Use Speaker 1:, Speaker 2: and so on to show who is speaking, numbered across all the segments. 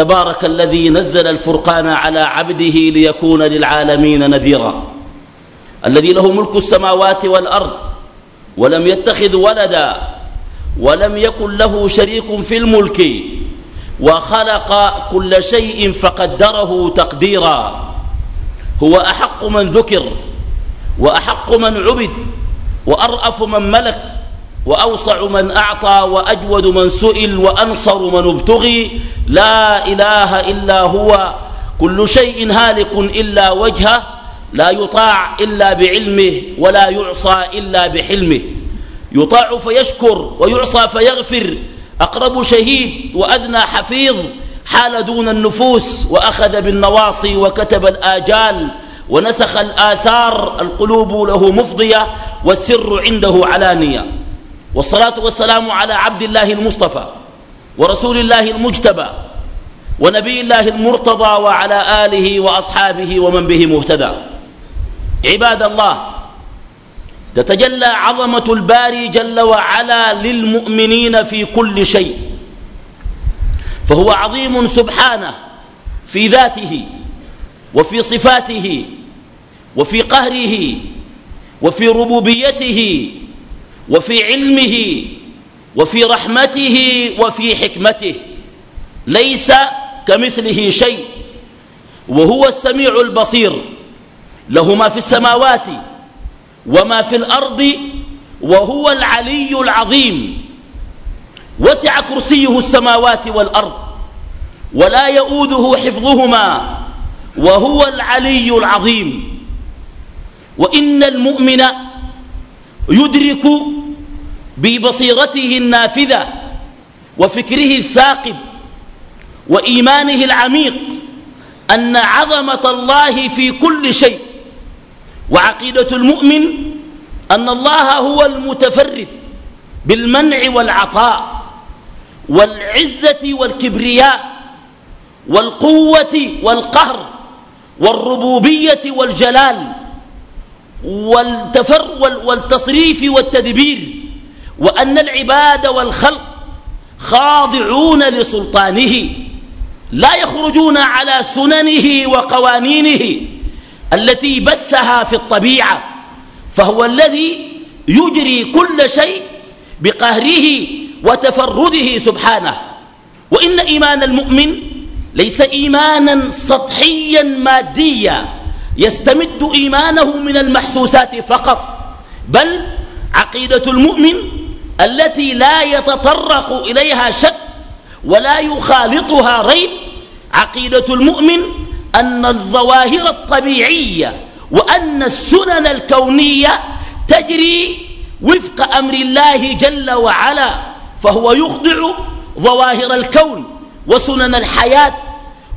Speaker 1: تبارك الذي نزل الفرقان على عبده ليكون للعالمين نذيرا. الذي له ملك السماوات والأرض ولم يتخذ ولدا ولم يكن له شريك في الملك وخلق كل شيء فقدره تقديرا. هو أحق من ذكر وأحق من عبد وأرأف من ملك وأوصع من أعطى وأجود من سئل وأنصر من ابتغي. لا إله إلا هو. كل شيء هالك إلا وجهه. لا يطاع إلا بعلمه ولا يعصى إلا بحلمه. يطاع فيشكر ويعصى فيغفر. أقرب شهيد وأدنى حفيظ. حال دون النفوس وأخذ بالنواصي وكتب الآجال. ونسخ الآثار. القلوب له مفضية. والسر عنده علانية. والصلاة والسلام على عبد الله المصطفى ورسول الله المجتبى ونبي الله المرتضى وعلى آله وأصحابه ومن به مهتدى. عباد الله تتجلى عظمة الباري جل وعلا للمؤمنين في كل شيء فهو عظيم سبحانه في ذاته وفي صفاته وفي قهره وفي ربوبيته وفي علمه وفي رحمته وفي حكمته. ليس كمثله شيء. وهو السميع البصير. له ما في السماوات وما في الأرض وهو العلي العظيم. وسع كرسيه السماوات والأرض ولا يؤوده حفظهما وهو العلي العظيم. وإن المؤمن يدرك ببصيرته النافذة وفكره الثاقب وإيمانه العميق أن عظمة الله في كل شيء وعقيدة المؤمن أن الله هو المتفرد بالمنع والعطاء والعزة والكبرياء والقوة والقهر والربوبية والجلال والتفر والتصريف والتدبير وأن العباد والخلق خاضعون لسلطانه لا يخرجون على سننه وقوانينه التي بثها في الطبيعة فهو الذي يجري كل شيء بقهره وتفرده سبحانه. وإن إيمان المؤمن ليس إيمانا سطحيا ماديا يستمد إيمانه من المحسوسات فقط بل عقيدة المؤمن التي لا يتطرق إليها شك ولا يخالطها ريب عقيدة المؤمن أن الظواهر الطبيعية وأن السنن الكونية تجري وفق أمر الله جل وعلا فهو يخضع ظواهر الكون وسنن الحياة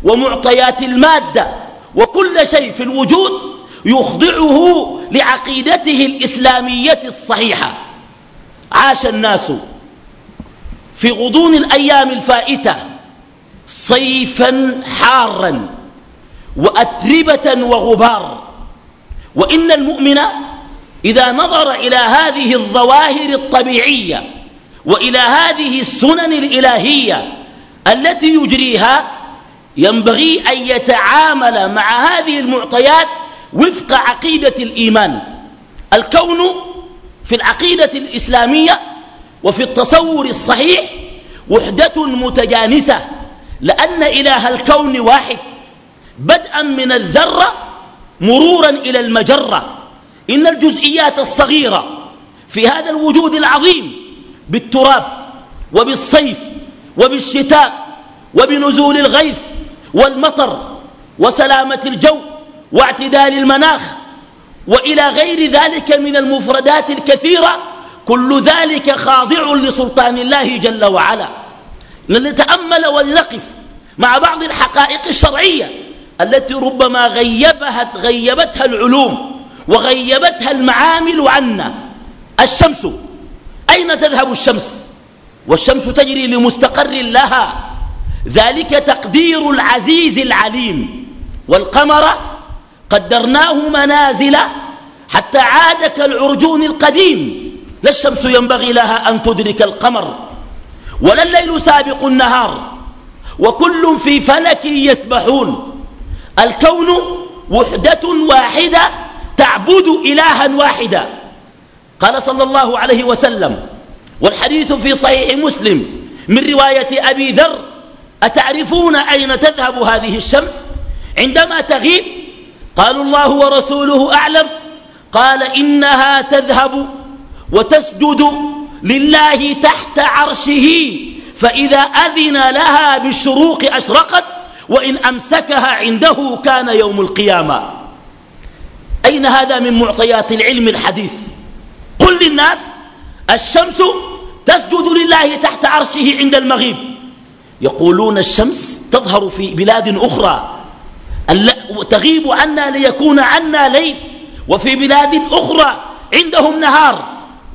Speaker 1: ومعطيات المادة وكل شيء في الوجود يخضعه لعقيدته الإسلامية الصحيحة. عاش الناس في غضون الأيام الفائتة صيفا حارا وأتربة وغبار. وإن المؤمن إذا نظر إلى هذه الظواهر الطبيعية وإلى هذه السنن الإلهية التي يجريها ينبغي أن يتعامل مع هذه المعطيات وفق عقيدة الإيمان. الكون في العقيدة الإسلامية وفي التصور الصحيح وحدة متجانسة لأن إله الكون واحد بدءا من الذرة مرورا إلى المجرة. إن الجزئيات الصغيرة في هذا الوجود العظيم بالتراب وبالصيف وبالشتاء وبنزول الغيث والمطر وسلامة الجو واعتدال المناخ وإلى غير ذلك من المفردات الكثيرة كل ذلك خاضع لسلطان الله جل وعلا. لنتأمل ولنقف مع بعض الحقائق الشرعية التي ربما غيبها غيبتها العلوم وغيبتها المعامل عنا. الشمس أين تذهب الشمس؟ والشمس تجري لمستقر لها. ذلك تقدير العزيز العليم. والقمر قدرناه منازل حتى عاد كالعرجون القديم. لا الشمس ينبغي لها أن تدرك القمر ولا الليل سابق النهار وكل في فلك يسبحون. الكون وحدة واحدة تعبد إلها واحدا. قال صلى الله عليه وسلم والحديث في صحيح مسلم من رواية أبي ذر أتعرفون أين تذهب هذه الشمس؟ عندما تغيب قالوا الله ورسوله أعلم. قال إنها تذهب وتسجد لله تحت عرشه فإذا أذن لها بالشروق أشرقت وإن أمسكها عنده كان يوم القيامة. أين هذا من معطيات العلم الحديث؟ قل للناس الشمس تسجد لله تحت عرشه عند المغيب. يقولون الشمس تظهر في بلاد أخرى. تغيب عنا ليكون عنا ليل. وفي بلاد أخرى عندهم نهار.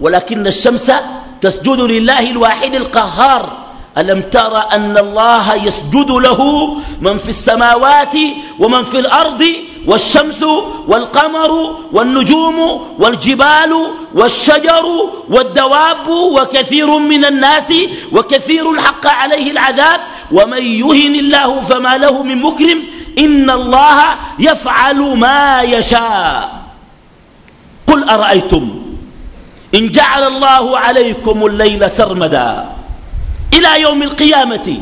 Speaker 1: ولكن الشمس تسجد لله الواحد القهار. ألم تر أن الله يسجد له من في السماوات ومن في الأرض والشمس والقمر والنجوم والجبال والشجر والدواب وكثير من الناس وكثير حق عليه العذاب. ومن يهن الله فما له من مكرم إن الله يفعل ما يشاء. قل أرأيتم إن جعل الله عليكم الليل سرمدا إلى يوم القيامة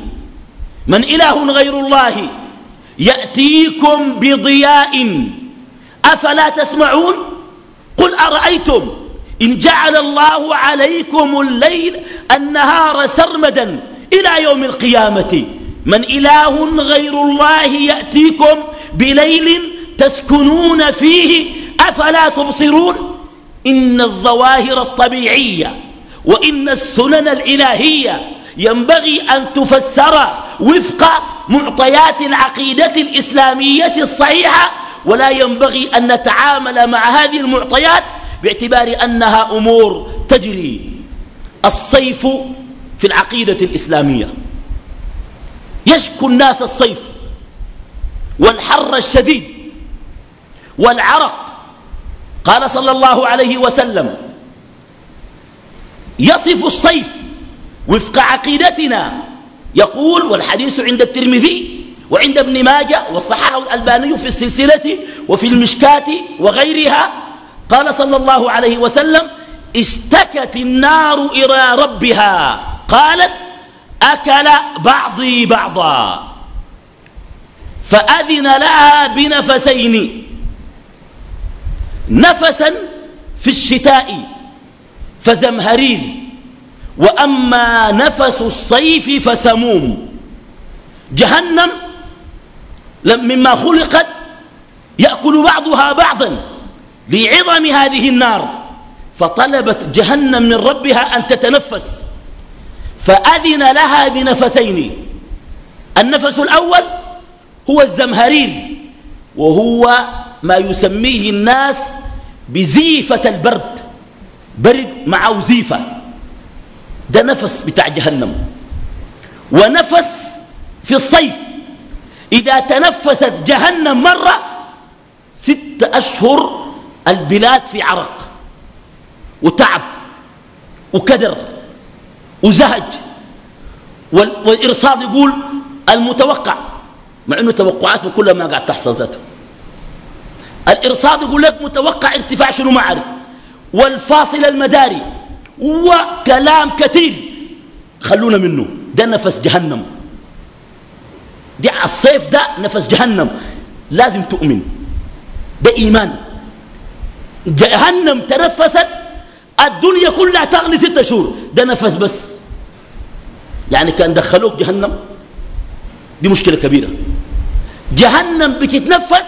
Speaker 1: من إله غير الله يأتيكم بضياء. أفلا تسمعون؟ قل أرأيتم إن جعل الله عليكم الليل النهار سرمدا إلى يوم القيامة من إله غير الله يأتيكم بليل تسكنون فيه أفلا تبصرون؟ إن الظواهر الطبيعية وإن السنن الإلهية ينبغي أن تفسر وفق معطيات العقيدة الإسلامية الصحيحة ولا ينبغي أن نتعامل مع هذه المعطيات باعتبار أنها أمور تجري الصيف في العقيدة الإسلامية. يشكو الناس الصيف والحر الشديد والعرق. قال صلى الله عليه وسلم يصف الصيف وفق عقيدتنا. يقول والحديث عند الترمذي وعند ابن ماجه والصحاح الألباني في السلسلة وفي المشكاة وغيرها. قال صلى الله عليه وسلم اشتكت النار إلى ربها. قالت أكل بعضي بعضا فأذن لها بنفسين. نفسا في الشتاء فزمهرير. وأما نفس الصيف فسموم. جهنم مما خلقت يأكل بعضها بعضا لعظم هذه النار. فطلبت جهنم من ربها أن تتنفس. فأذن لها بنفسين. النفس الأول هو الزمهرير وهو ما يسميه الناس بزيفة البرد برد مع وزيفة. ده نفس بتاع جهنم. ونفس في الصيف. إذا تنفست جهنم مرة ست أشهر البلاد في عرق وتعب وكدر. وزهج. والإرصاد يقول المتوقع مع أنه توقعاته كلها ما قاعد تحصل ذاته. الإرصاد يقول لك متوقع ارتفاع شنو ما عارف والفاصل المداري وكلام كثير. خلونا منه. ده نفس جهنم. دي الصيف ده نفس جهنم. لازم تؤمن. ده إيمان. جهنم تنفست الدنيا كلها تغلي ستة شهور. ده نفس بس. يعني كان دخلوك جهنم؟ دي مشكلة كبيرة. جهنم بتتنفس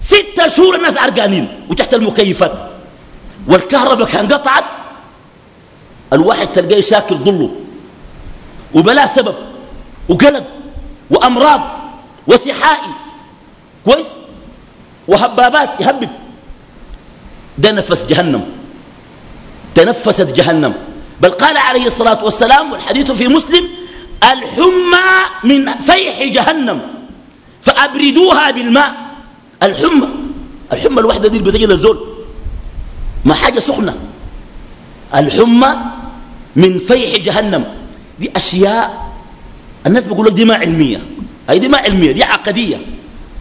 Speaker 1: ستة شهور الناس عرقانين وتحت المكيفات. والكهرباء كان قطعت. الواحد تلقاه ساكر ضله وبلا سبب. وقلق وأمراض. وسحائي وهبابات. يهبب. ده نفس جهنم. تنفست جهنم. بل قال عليه الصلاة والسلام والحديث في مسلم الحمى من فيح جهنم فأبردوها بالماء. الحمى الحمى الوحدة دي بتجي للزول. ما حاجة سخنة. الحمى من فيح جهنم. دي أشياء الناس بيقول لك دي ما علمية. هذه دي ما علمية دي عقدية.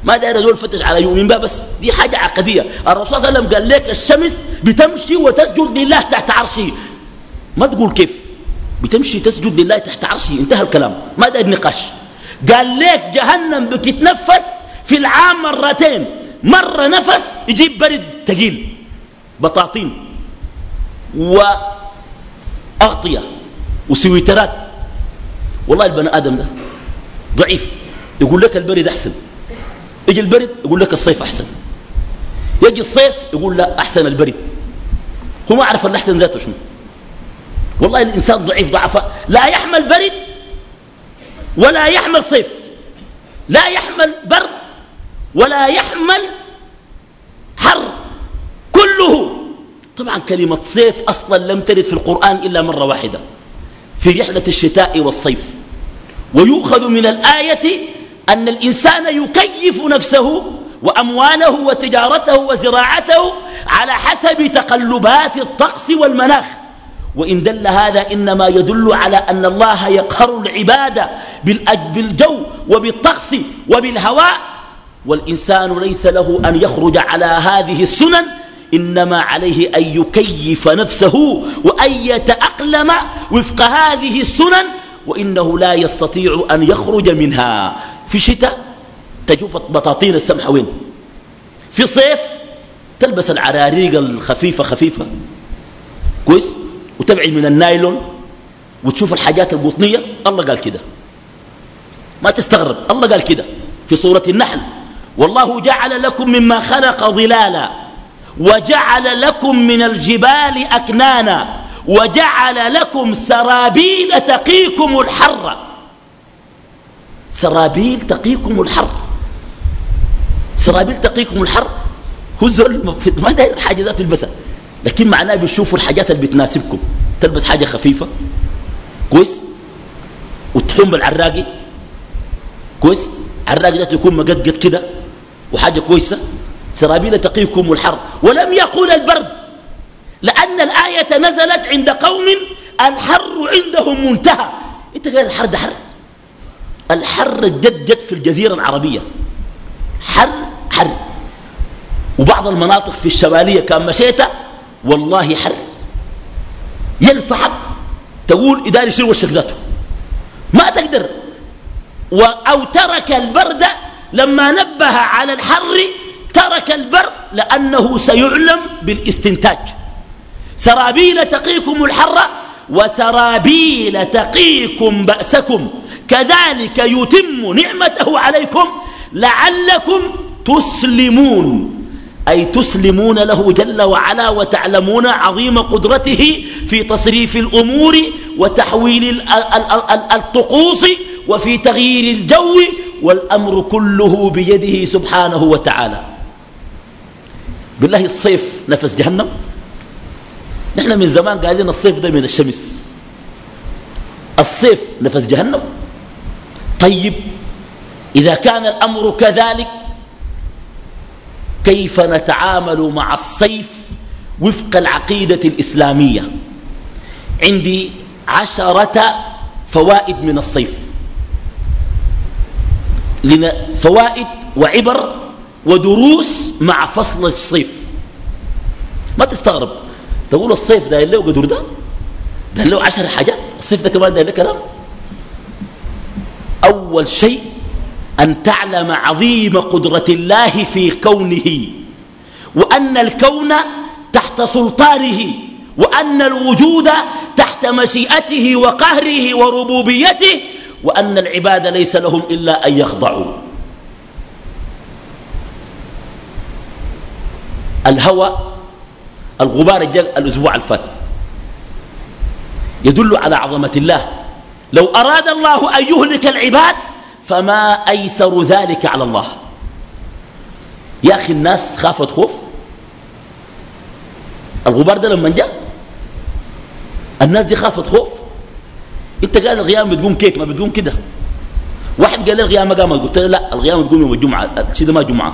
Speaker 1: ما داير زول فتش على يؤمن بها بس. دي حاجة عقدية. الرسول صلى الله عليه وسلم قال لك الشمس بتمشي وتسجد لله تحت عرشه. ما تقول كيف؟ بتمشي تسجد لله تحت عرشه. انتهى الكلام. ما داير نقاش. قال لك جهنم بتتنفس في العام مرتين. مرة نفس يجيب برد تقيل. بطاطين وأغطية وسويترات. والله البني آدم ده ضعيف. يقول لك البرد أحسن. يجي البرد يقول لك الصيف أحسن. يجي الصيف يقول لا أحسن البرد. هو ما عرف الأحسن ذاته شنو. والله الإنسان ضعيف ضعفاء. لا يحمل برد ولا يحمل صيف. لا يحمل برد ولا يحمل حر. كله. طبعا كلمة صيف أصلا لم ترد في القرآن إلا مرة واحدة. في رحلة الشتاء والصيف. ويؤخذ من الآية أن الإنسان يكيف نفسه وأمواله وتجارته وزراعته على حسب تقلبات الطقس والمناخ. وإن دل هذا إنما يدل على أن الله يقهر العبادة بالجو وبالطقس وبالهواء. والإنسان ليس له أن يخرج على هذه السنن إنما عليه أن يكيف نفسه وأن يتأقلم وفق هذه السنن وإنه لا يستطيع أن يخرج منها. في شتاء تجوف بطاطين السمحة وين في صيف تلبس العراريق الخفيفة خفيفة. كويس؟ وتبعد من النايلون وتشوف الحاجات البطنية الله قال كده. ما تستغرب. الله قال كده في سورة النحل. والله جعل لكم مما خلق ظلالا وجعل لكم من الجبال أكنانا وجعل لكم سرابيل تقيكم الحر. سرابيل تقيكم الحر. سرابيل تقيكم الحر. هو ما داير الحاجة ذات تلبسها لكن معناه بيشوفوا الحاجات اللي بتناسبكم. تلبس حاجة خفيفة. كويس؟ وتحوم بالعراقي. كويس؟ عراقي ذاته يكون مقدقد كده. وحاجة كويسة. سرابيل تقيكم الحر. ولم يقول البرد. لأن الآية نزلت عند قوم الحر عندهم منتهى. إنت قال الحر ده حر. الحر جد جد في الجزيرة العربية. حر حر. وبعض المناطق في الشمالية كان مشيت والله حر. يلفحك تقول إداري شنو وشك ذاته. ما تقدر. أو ترك البرد لما نبه على الحر ترك البرد لأنه سيعلم بالاستنتاج. سرابيل تقيكم الحر وسرابيل تقيكم بأسكم كذلك يتم نعمته عليكم لعلكم تسلمون. أي تسلمون له جل وعلا وتعلمون عظيم قدرته في تصريف الأمور وتحويل الطقوس وفي تغيير الجو والأمر كله بيده سبحانه وتعالى. بالله الصيف نفس جهنم. نحن من زمان قاعدين الصيف ده من الشمس. الصيف نفس جهنم. طيب إذا كان الأمر كذلك كيف نتعامل مع الصيف وفق العقيدة الإسلامية؟ عندي عشرة فوائد من الصيف. فوائد وعبر ودروس مع فصل الصيف. ما تستغرب. تقول الصيف ده له قدر ده؟ ده له عشر حاجات. الصيف ده كمان ده له كلام. أول شيء أن تعلم عظيم قدرة الله في كونه وأن الكون تحت سلطانه وأن الوجود تحت مشيئته وقهره وربوبيته وأن العباد ليس لهم إلا أن يخضعوا. الهوى الغبار الجل الأسبوع الفات. يدل على عظمة الله. لو أراد الله أن يهلك العباد فما أيسر ذلك على الله. يا أخي الناس خافت خوف؟ الغبار ده لما جاء الناس دي خافت خوف؟ انت قال الغيام بتقوم كيف؟ ما بتقوم كده. واحد قال لي الغيامة قامت قلت له لا الغيامة تقوم يوم الجمعة ده ما جمعة.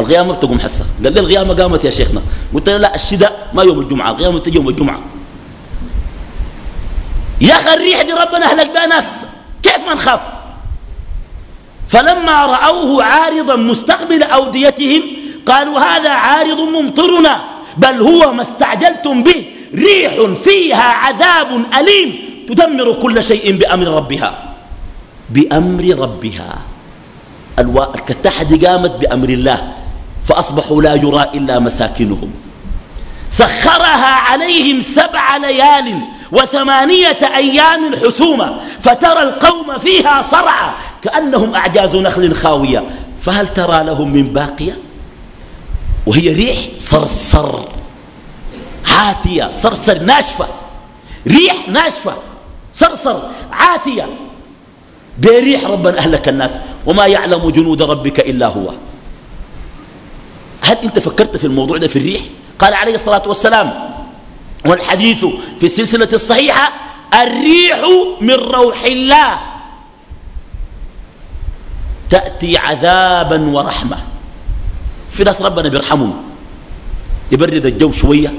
Speaker 1: الغيامة بتقوم حسة قال لي الغيامة قامت يا شيخنا. قلت له لا الشيء ده ما يوم الجمعة الغيامة تجي يوم الجمعة. يا أخي الريح دي ربنا أهلك بها ناس. كيف ما نخاف؟ فلما رأوه عارضا مستقبل أوديتهم قالوا هذا عارض ممطرنا بل هو ما استعجلتم به. ريح فيها عذاب أليم تدمر كل شيء بأمر ربها. بأمر ربها. الكتاحة دي قامت بأمر الله. فأصبحوا لا يرى إلا مساكنهم. سخرها عليهم سبع ليال وثمانية أيام حسومة فترى القوم فيها صرعى كأنهم أعجاز نخل خاوية. فهل ترى لهم من باقية؟ وهي ريح صرصر عاتية صرصر ناشفة ريح ناشفة صرصر عاتية. بريح ربنا أهلك الناس وما يعلم جنود ربك إلا هو. هل أنت فكرت في الموضوع ده في الريح؟ قال عليه الصلاة والسلام والحديث في السلسلة الصحيحة الريح من روح الله. تأتي عذابا ورحمة. في ناس ربنا بيرحمهم. يبرد الجو شوية.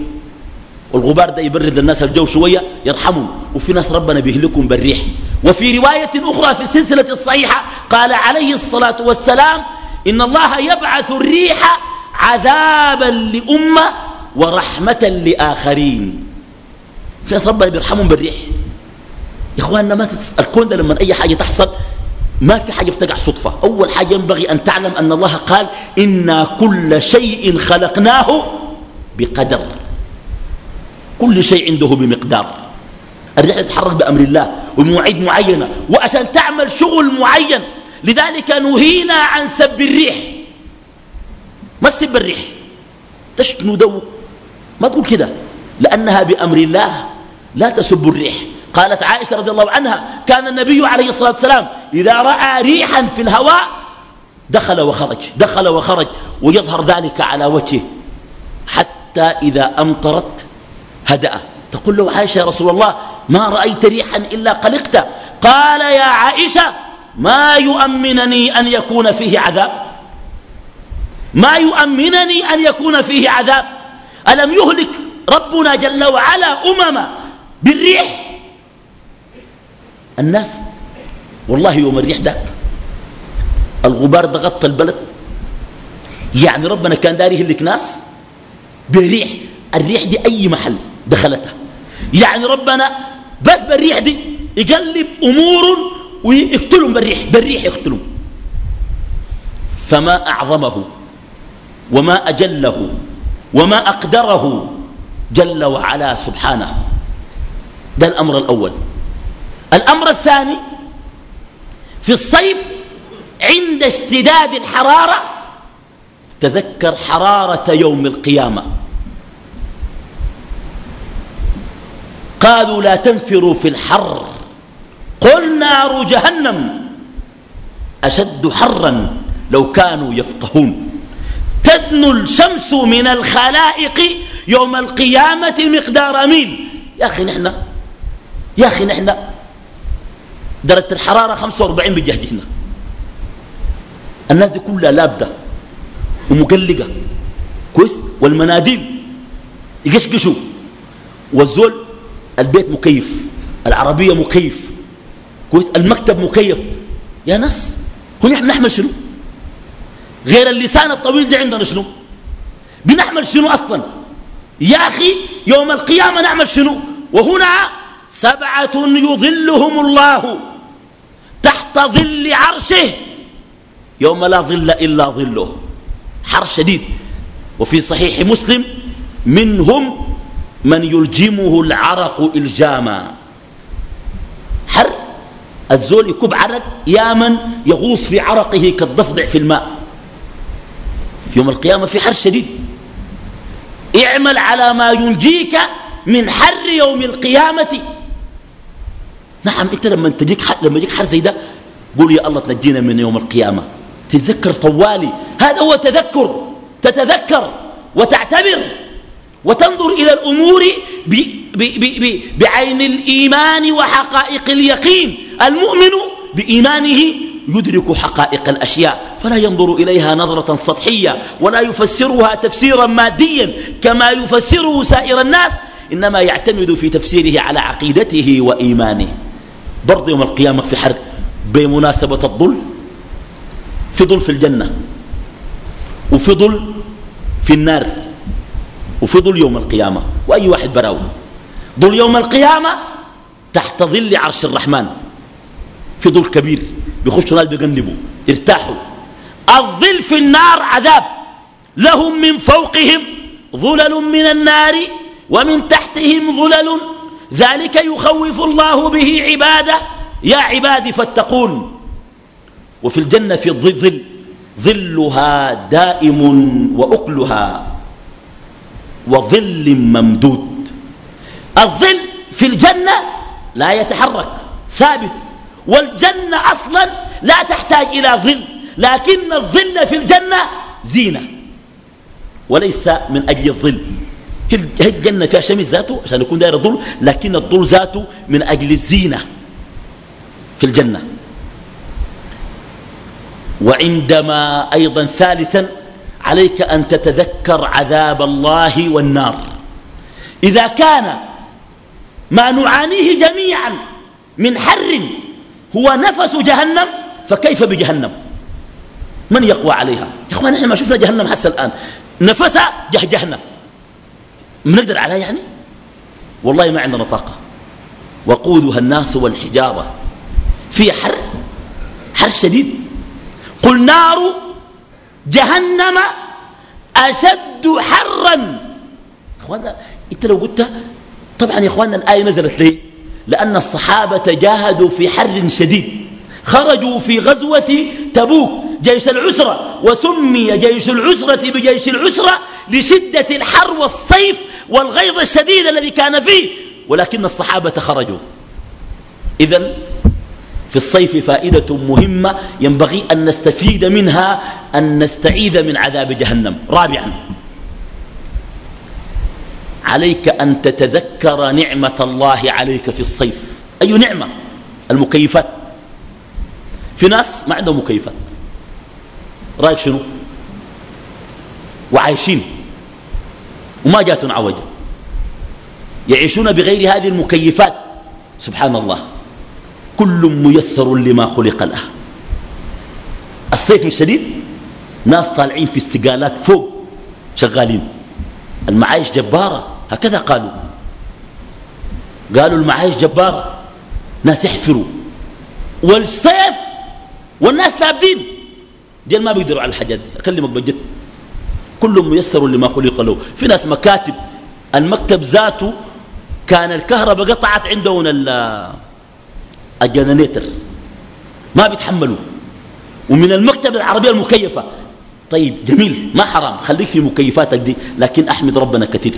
Speaker 1: والغبار ده يبرد للناس الجو شوية يرحمهم. وفي ناس ربنا بيهلكهم بالريح. وفي رواية أخرى في السلسلة الصحيحة قال عليه الصلاة والسلام إن الله يبعث الريح عذابا لأمة ورحمة لآخرين. في ناس ربنا بيرحمهم بالريح. يا إخواننا ما تتس... الكون ده لما أي حاجة تحصل ما في حاجة بتقع صدفة. أول حاجة ينبغي أن تعلم أن الله قال إنا كل شيء خلقناه بقدر. كل شيء عنده بمقدار. الريح تتحرك بأمر الله ومواعيد معينة. وعشان تعمل شغل معين لذلك نهينا عن سب الريح. ما تسب الريح تشنو دو ما تقول كده. لأنها بأمر الله لا تسب الريح. قالت عائشة رضي الله عنها كان النبي عليه الصلاة والسلام إذا رأى ريحا في الهواء دخل وخرج دخل وخرج ويظهر ذلك على وجهه. حتى إذا أمطرت هدأ. تقول له عائشة يا رسول الله ما رأيت ريحا إلا قلقت. قال يا عائشة ما يؤمنني أن يكون فيه عذاب. ما يؤمنني أن يكون فيه عذاب. ألم يهلك ربنا جل وعلا أمما بالريح؟ الناس والله يوم الريح ده الغبار ده غطى البلد. يعني ربنا كان داري يهلك ناس بريح الريح دي أي محل دخلتها؟ يعني ربنا بس بالريح دي يقلب أمور ويقتلهم بالريح بالريح يقتلهم. فما أعظمه وما أجله وما أقدره جل وعلا سبحانه. ده الأمر الأول. الأمر الثاني في الصيف عند اشتداد الحرارة تذكر حرارة يوم القيامة. قالوا لا تنفروا في الحر. قل نار جهنم أشد حرا لو كانوا يفقهون. تدنو الشمس من الخلائق يوم القيامة مقدار ميل يا أخي نحن يا أخي نحن. درجة الحرارة 45 بجهدنا الناس دي كلها لابدة ومقلقة. كويس؟ والمناديل يقشقشوا. والزول البيت مكيف العربية مكيف. كويس؟ المكتب مكيف. يا ناس هو نحن نحمل شنو؟ غير اللسان الطويل ده عندنا شنو؟ بنحمل شنو أصلا؟ يا أخي يوم القيامة نعمل شنو؟ وهنا سبعة يظلهم الله تحت ظل عرشه يوم لا ظل إلا ظله. حر شديد. وفي صحيح مسلم منهم من يلجمه العرق إلجاما. حر. الزول يكب عرق يا من يغوص في عرقه كالضفدع في الماء. في يوم القيامة في حر شديد. اعمل على ما ينجيك من حر يوم القيامة. نعم انت لما تجيك حر لما يجيك حر زي ده قول يا الله تنجينا من يوم القيامة. تتذكر طوالي. هذا هو تذكر. تتذكر وتعتبر وتنظر إلى الأمور ب ب ب بعين الإيمان وحقائق اليقين. المؤمن بإيمانه يدرك حقائق الأشياء فلا ينظر إليها نظرة سطحية ولا يفسرها تفسيرا ماديا كما يفسره سائر الناس إنما يعتمد في تفسيره على عقيدته وإيمانه. برضه يوم القيامة في حرق بمناسبة الظل في ظل في الجنة وفي ظل في النار وفي ظل يوم القيامة. وأي واحد براو ظل يوم القيامة تحت ظل عرش الرحمن في ظل كبير. بيخشوا ناس بيجنبوا ارتاحوا. الظل في النار عذاب. لهم من فوقهم ظلل من النار ومن تحتهم ظلل. ذلك يخوف الله به عباده. يا عبادي فاتقون. وفي الجنة في الظل ظلها دائم وأكلها وظل ممدود. الظل في الجنة لا يتحرك ثابت. والجنة أصلا لا تحتاج إلى ظل لكن الظل في الجنة زينة وليس من أجل الظل. هي الجنة فيها شمس ذاته؟ عشان يكون داير الظل لكن الظل ذاته من أجل الزينة في الجنة. وعندما أيضا ثالثا عليك أن تتذكر عذاب الله والنار. إذا كان ما نعانيه جميعا من حر هو نفس جهنم فكيف بجهنم؟ من يقوى عليها؟ يا أخوان إحنا ما شفنا جهنم حتى الآن. نفسها جه جهنم. بنقدر عليها يعني؟ والله ما عندنا طاقة. وقودها الناس والحجارة. في حر؟ حر شديد. قل نار جهنم أشد حرا. اخوانا أنت لو قلت طبعا يا اخوانا الآية نزلت ليه؟ لأن الصحابة جاهدوا في حر شديد. خرجوا في غزوة تبوك جيش العسرة وسمي جيش العسرة بجيش العسرة لشدة الحر والصيف والغيظ الشديد الذي كان فيه. ولكن الصحابة خرجوا. إذن في الصيف فائدة مهمة ينبغي أن نستفيد منها أن نستعيذ من عذاب جهنم. رابعا. عليك أن تتذكر نعمة الله عليك في الصيف. أي نعمة؟ المكيفات. في ناس ما عندهم مكيفات. رأيك شنو؟ وعايشين. وما جاتهم عوجة. يعيشون بغير هذه المكيفات. سبحان الله. كل ميسر لما خلق له. الصيف مش شديد؟ ناس طالعين في استقالات فوق. شغالين. المعايش جبارة. هكذا قالوا. قالوا المعايش جبارة ناس يحفروا. والصيف والناس لابدين. دي ما بيقدروا على الحاجات دي. أكلمك بجد كل ميسر لما خلق له. في ناس مكاتب. المكتب ذاته كان الكهرباء قطعت عندهم الجنريتر. ما بيتحملوا. ومن المكتب العربية المكيفة. طيب جميل. ما حرام. خليك في مكيفاتك دي. لكن أحمد ربنا كثير.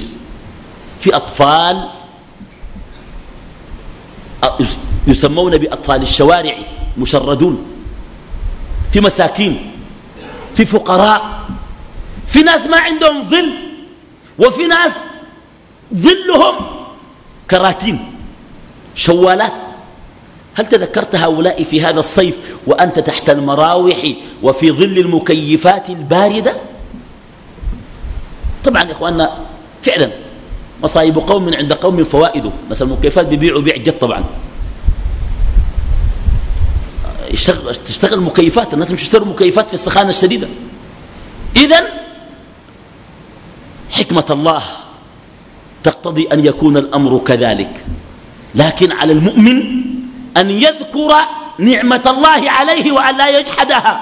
Speaker 1: في أطفال يسمون بأطفال الشوارع مشردون في مساكين في فقراء في ناس ما عندهم ظل وفي ناس ظلهم كراتين شوالات. هل تذكرت هؤلاء في هذا الصيف وأنت تحت المراوح وفي ظل المكيفات الباردة؟ طبعا يا إخواننا فعلا مصايب قوم عند قوم فوائده. مثلا المكيفات بيبيعوا بيع جد طبعا. تشتغل مكيفات الناس مش يشتروا مكيفات في السخانة الشديدة. إذا حكمة الله تقتضي أن يكون الأمر كذلك. لكن على المؤمن أن يذكر نعمة الله عليه وأن لا يجحدها.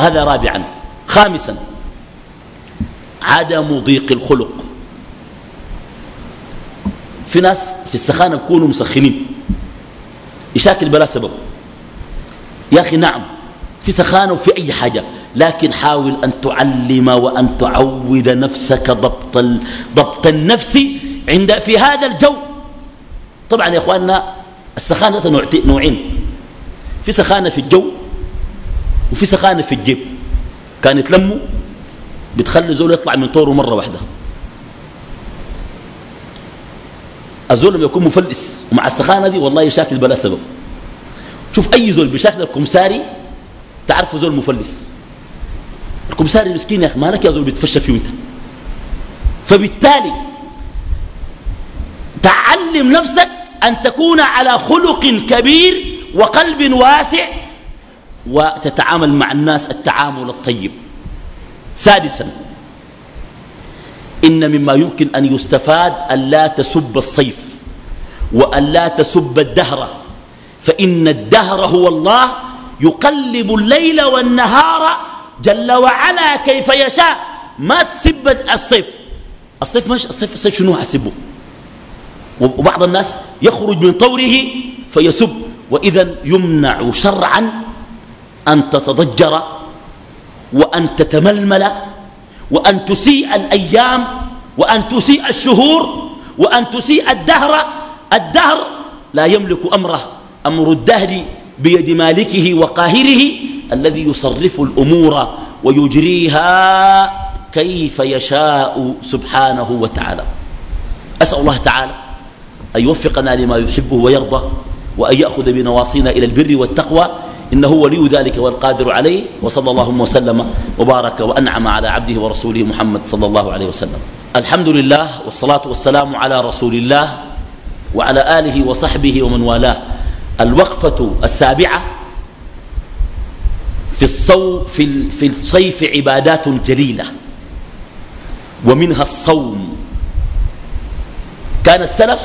Speaker 1: هذا رابعا. خامسا عدم ضيق الخلق. في ناس في السخانة بيكونوا مسخنين. يشاكل بلا سبب. يا أخي نعم في سخانة وفي أي حاجة لكن حاول أن تعلم وأن تعود نفسك ضبط, ضبط النفس عند في هذا الجو. طبعا يا إخواننا السخانة نوعين. في سخانة في الجو وفي سخانة في الجيب. كان يتلموا بتخلي زول يطلع من طوره مرة واحدة. الزول لما يكون مفلس ومع السخانة دي والله يشاكل بلا سبب. شوف أي زول بشكل الكمساري تعرفه زول مفلس. الكمساري مسكين يا أخي مالك يا زول بيتفشى فيه انت فبالتالي تعلم نفسك أن تكون على خلق كبير وقلب واسع وتتعامل مع الناس التعامل الطيب. سادسا إن مما يمكن أن يستفاد أن لا تسب الصيف وأن لا تسب الدهر فإن الدهر هو الله يقلب الليل والنهار جل وعلا كيف يشاء. ما تسب الصيف. الصيف مش الصيف, الصيف شنو حسبه؟ وبعض الناس يخرج من طوره فيسب. وإذا يمنع شرعا أن تتضجر وأن تتململ وأن تسيء الأيام وأن تسيء الشهور وأن تسيء الدهر. الدهر لا يملك أمره. أمر الدهر بيد مالكه وقاهره الذي يصرف الأمور ويجريها كيف يشاء سبحانه وتعالى. أسأل الله تعالى أن يوفقنا لما يحبه ويرضى وأن يأخذ بنواصينا إلى البر والتقوى إنه ولي ذلك والقادر عليه وصلى الله وسلم وبارك وأنعم على عبده ورسوله محمد صلى الله عليه وسلم. الحمد لله والصلاة والسلام على رسول الله وعلى آله وصحبه ومن والاه. الوقفة السابعة في الصو في في الصيف عبادات جليلة ومنها الصوم. كان السلف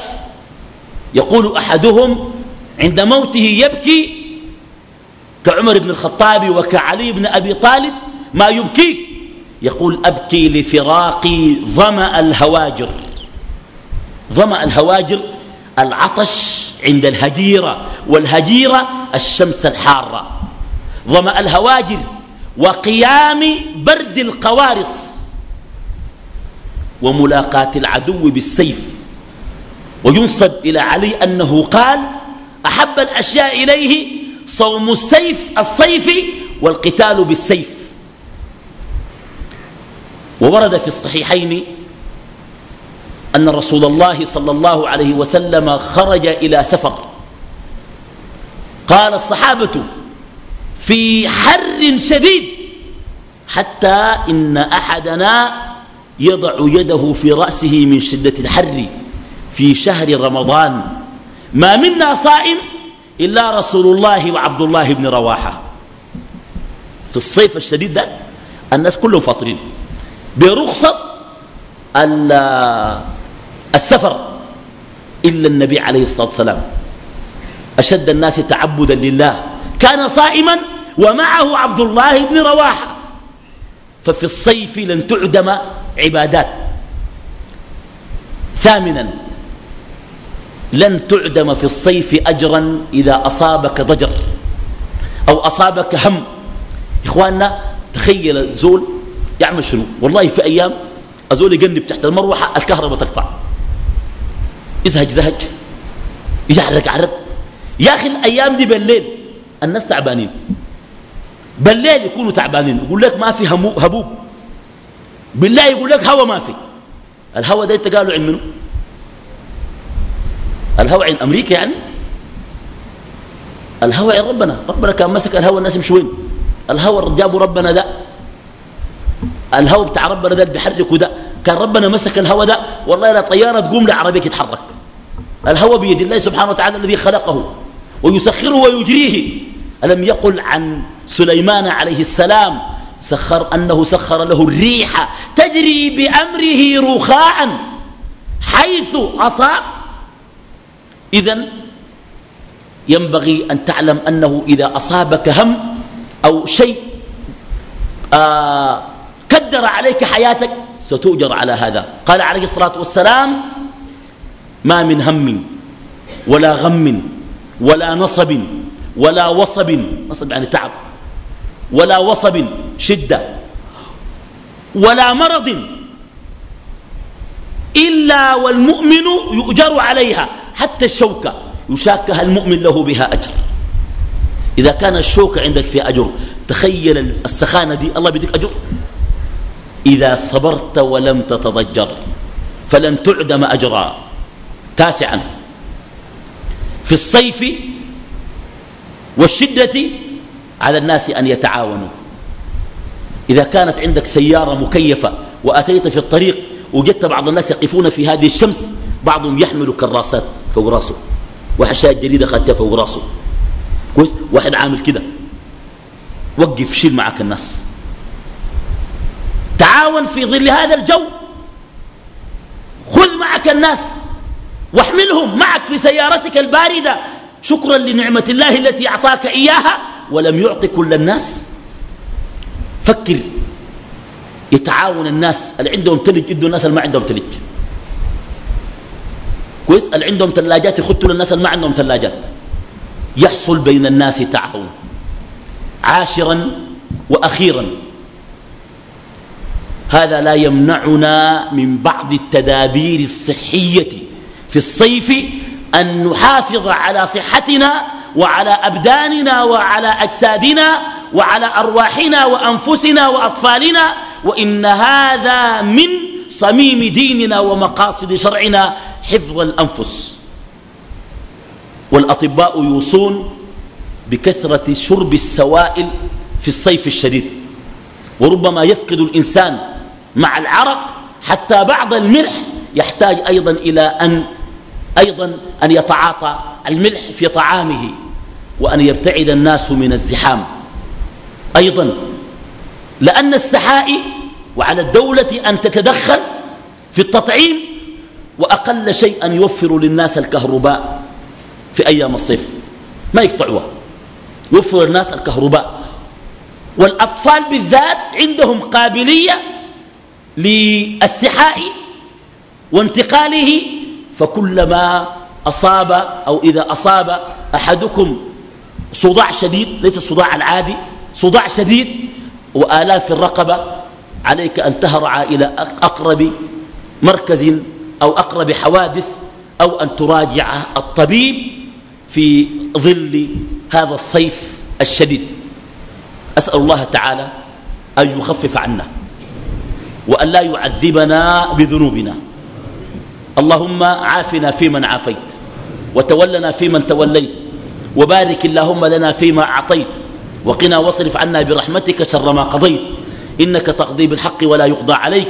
Speaker 1: يقول أحدهم عند موته يبكي كعمر بن الخطاب وكعلي بن أبي طالب ما يبكيك؟ يقول أبكي لفراق ظمأ الهواجر. ظمأ الهواجر العطش عند الهجيرة والهجيرة الشمس الحارة. ظمأ الهواجر وقيام برد القوارص وملاقاة العدو بالسيف. وينصب إلى علي أنه قال أحب الأشياء إليه صوم السيف الصيف والقتال بالسيف. وورد في الصحيحين أن رسول الله صلى الله عليه وسلم خرج إلى سفر. قال الصحابة في حر شديد حتى إن أحدنا يضع يده في رأسه من شدة الحر في شهر رمضان. ما منا صائم إلا رسول الله وعبد الله بن رواحة. في الصيف الشديد ده الناس كلهم فاطرين. برخصة السفر إلا النبي عليه الصلاة والسلام. أشد الناس تعبدا لله. كان صائما ومعه عبد الله بن رواحة. ففي الصيف لن تعدم عبادات. ثامنا لن تعدم في الصيف أجرا إذا أصابك ضجر أو أصابك هم. إخواننا تخيل زول يعمل شنو؟ والله في أيام أزول يقنب تحت المروحة الكهرباء تقطع. يزهج زهج. يعرق عرق. يا أخي الأيام دي بالليل الناس تعبانين. بالليل يكونوا تعبانين. يقول لك ما في هبوب. بالله يقول لك هوا ما في. الهوا ده انت قالوا عن منه؟ الهوى عند أمريكا يعني؟ الهوى عند ربنا. ربنا كان مسك الهوى الناس يمشوا وين الهوى جابوا ربنا ده. الهوى بتاع ربنا ده اللي بيحركوا ده. كان ربنا مسك الهوى ده. والله لا طيارة تقوم لعربيك يتحرك الهوى بيد الله سبحانه وتعالى الذي خلقه. ويسخره ويجريه. ألم يقل عن سليمان عليه السلام؟ سخر أنه سخر له الريح تجري بأمره رخاء حيث أصاب إذا ينبغي أن تعلم أنه إذا أصابك هم أو شيء آه كدر عليك حياتك ستؤجر على هذا. قال عليه الصلاة والسلام ما من هم ولا غم ولا نصب ولا وصب نصب يعني تعب ولا وصب شدة ولا مرض إلا والمؤمن يؤجر عليها. حتى الشوكة يشاكها المؤمن له بها أجر. إذا كان الشوكة عندك في أجر تخيل السخانة دي الله بيديك أجر. إذا صبرت ولم تتضجر فلن تعدم أجرا. تاسعا. في الصيف والشدة على الناس أن يتعاونوا. إذا كانت عندك سيارة مكيفة وأتيت في الطريق وجدت بعض الناس يقفون في هذه الشمس بعضهم يحمل كراسات. فوق راسه. واحد شايل جريدة خاتها فوق راسه. كويس؟ واحد عامل كده. وقف شيل معك الناس. تعاون في ظل هذا الجو. خذ معك الناس. واحملهم معك في سيارتك الباردة. شكرا لنعمة الله التي أعطاك إياها ولم يعط كل الناس. فكر. يتعاون الناس. اللي عندهم تلج يدوا الناس اللي ما عندهم تلج. كويس؟ اللي عندهم ثلاجات يخطوا للناس اللي ما عندهم ثلاجات يحصل بين الناس تعاون. عاشرا وأخيرا. هذا لا يمنعنا من بعض التدابير الصحية في الصيف أن نحافظ على صحتنا وعلى أبداننا وعلى أجسادنا وعلى أرواحنا وأنفسنا وأطفالنا وإن هذا من صميم ديننا ومقاصد شرعنا حفظ الأنفس. والأطباء يوصون بكثرة شرب السوائل في الصيف الشديد. وربما يفقد الإنسان مع العرق حتى بعض الملح يحتاج أيضا إلى أن أيضا أن يتعاطى الملح في طعامه وأن يبتعد الناس من الزحام. أيضا لأن السحائي وعلى الدولة أن تتدخل في التطعيم وأقل شيء أن يوفروا للناس الكهرباء في أيام الصيف. ما يقطعوها يوفر الناس الكهرباء. والأطفال بالذات عندهم قابلية للسحاء وانتقاله فكلما أصاب أو إذا أصاب أحدكم صداع شديد ليس الصداع العادي صداع شديد وآلاف الرقبة عليك أن تهرع إلى أقرب مركز أو أقرب حوادث أو أن تراجع الطبيب في ظل هذا الصيف الشديد. أسأل الله تعالى أن يخفف عنا وأن لا يعذبنا بذنوبنا. اللهم عافنا فيمن عافيت وتولنا فيمن توليت وبارك اللهم لنا فيما أعطيت وقنا واصرف عنا برحمتك شر ما قضيت. إنك تقضي بالحق ولا يقضى عليك.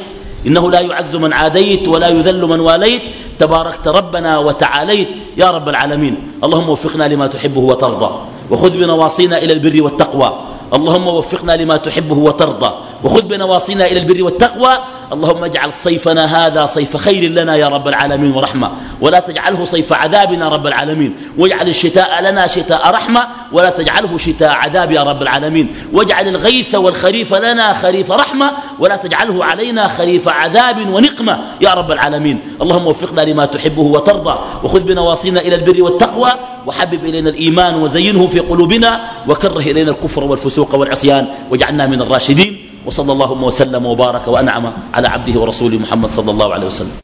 Speaker 1: إنه لا يعز من عاديت ولا يذل من واليت. تباركت ربنا وتعاليت. يا رب العالمين. اللهم وفقنا لما تحبه وترضى. وخذ بنواصينا إلى البر والتقوى. اللهم وفقنا لما تحبه وترضى. وخذ بنواصينا إلى البر والتقوى. اللهم اجعل صيفنا هذا صيف خير لنا يا رب العالمين ورحمة. ولا تجعله صيف عذابنا رب العالمين. واجعل الشتاء لنا شتاء رحمة ولا تجعله شتاء عذاب يا رب العالمين. واجعل الغيث والخريف لنا خريف رحمة ولا تجعله علينا خريف عذاب ونقمة يا رب العالمين. اللهم وفقنا لما تحبه وترضى وخذ بنواصينا إلى البر والتقوى وحبب إلينا الإيمان وزينه في قلوبنا وكره إلينا الكفر والفسوق والعصيان واجعلنا من الراشدين. وصلى اللهم وسلم وبارك وأنعم على عبده ورسوله محمد صلى الله عليه وسلم.